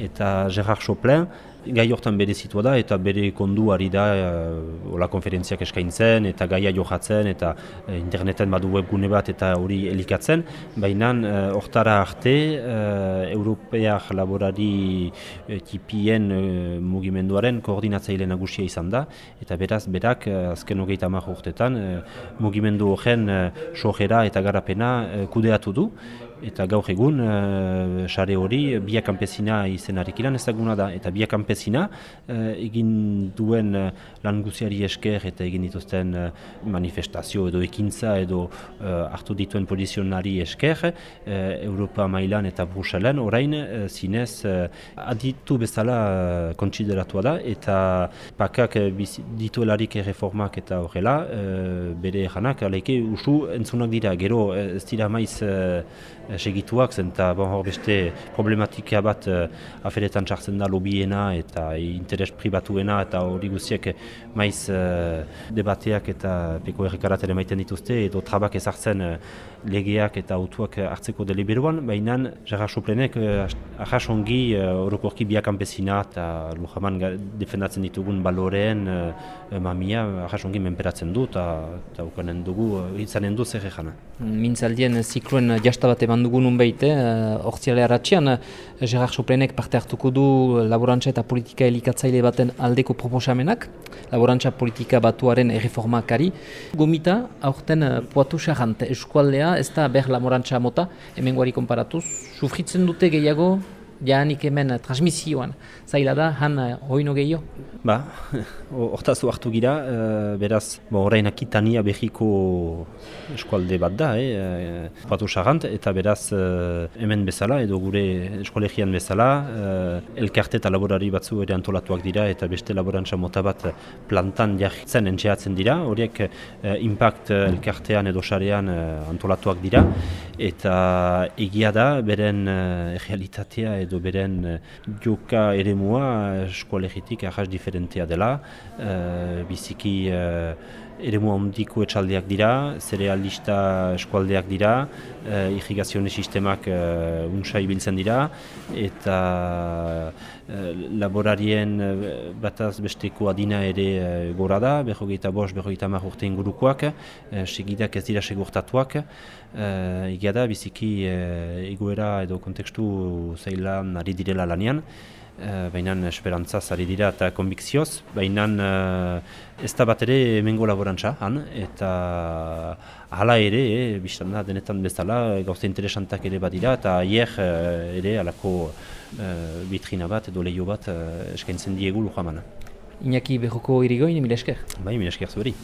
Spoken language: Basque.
eta Gerard Choplin, gai hortan bere zitua da eta bere kondu ari da uh, ola konferentziak eskaintzen eta gaia johatzen eta uh, interneten badu webgune bat eta hori elikatzen, baina uh, hortara arte uh, Europeak laborari uh, tipien uh, mugimenduaren koordinatzaile nagusia izan da. Eta beraz berak uh, azken hogeita hamar urtetan uh, mugimendu horren uh, eta garapena uh, kudeatu du. Eta gaur egun sare hori biak kanpezina izenarik ilan ezaguna da. Eta biak kanpezina egin duen uh, lan guziari esker eta egin dituzten uh, manifestazio edo ekintza edo hartu dituen pozizionari esker Europa mailan eta Bruselen orain zinez uh, aditu bezala kontsideratua da eta pakak dituelarik reformak eta horrela uh, bere janak aleike usu entzunak dira. Gero ez dira maiz segituak zen eta bon, hor beste problematika bat uh, aferetan txartzen da lobiena eta interes pribatuena eta hori guztiak maiz uh, debateak eta peko errekaratele maiten dituzte edo trabak ezartzen uh, legeak eta autuak hartzeko deliberuan, baina Gerra Soplenek uh, ahas ongi orokorki uh, biakanpezina eta lujaman defendatzen ditugun baloreen mamia ahas ongi menperatzen du eta ukanen dugu izanen du zer egana. Mintzaldien zikluen jastabat eman dugun unbeit, eh, ortsiale haratxian, parte hartuko du laborantza eta politika elikatzaile baten aldeko proposamenak, laborantza politika batuaren erreformakari. Gomita, aurten poatu sarant, eskualdea, ez da ber laborantza mota, hemen guari konparatuz, sufritzen dute gehiago, jaanik hemen transmisioan, zaila da, han hoino gehiago? Ba, hortaz hartu gira, uh, beraz, bo, orain akitania behiko eskualde bat da, eh, patu sarant, eta beraz, uh, hemen bezala, edo gure eskualegian bezala, uh, elkarte eta laborari batzu ere antolatuak dira, eta beste laborantza mota bat plantan jarritzen entxeatzen dira, horiek uh, impact elkartean edo sarean uh, antolatuak dira, eta egia da, beren uh, realitatea edo beren uh, joka ere mua eskualegitik ahas diferentea dela, uh, biziki uh, ere mua ondiko etxaldeak dira, zerealista eskualdeak dira, uh, irrigazione sistemak uh, unsa ibiltzen dira, eta laborarien bataz besteko adina ere uh, gora da, berrogeita bost, berrogeita mar urte ingurukoak, segidak ez dira segurtatuak, uh, egia da biziki egoera edo kontekstu zeilan ari direla lanean, Uh, baina esperantza zari dira eta konbikzioz, baina uh, ez da bat ere emengo laborantza, han, eta hala ere, eh, biztan da, denetan bezala, gauza interesantak ere badira, eta hier ere alako uh, bitrina bat edo lehio bat eskaintzen diegu lujamana. Iñaki behoko irigoin, mila esker? Bai, mila esker zuheri.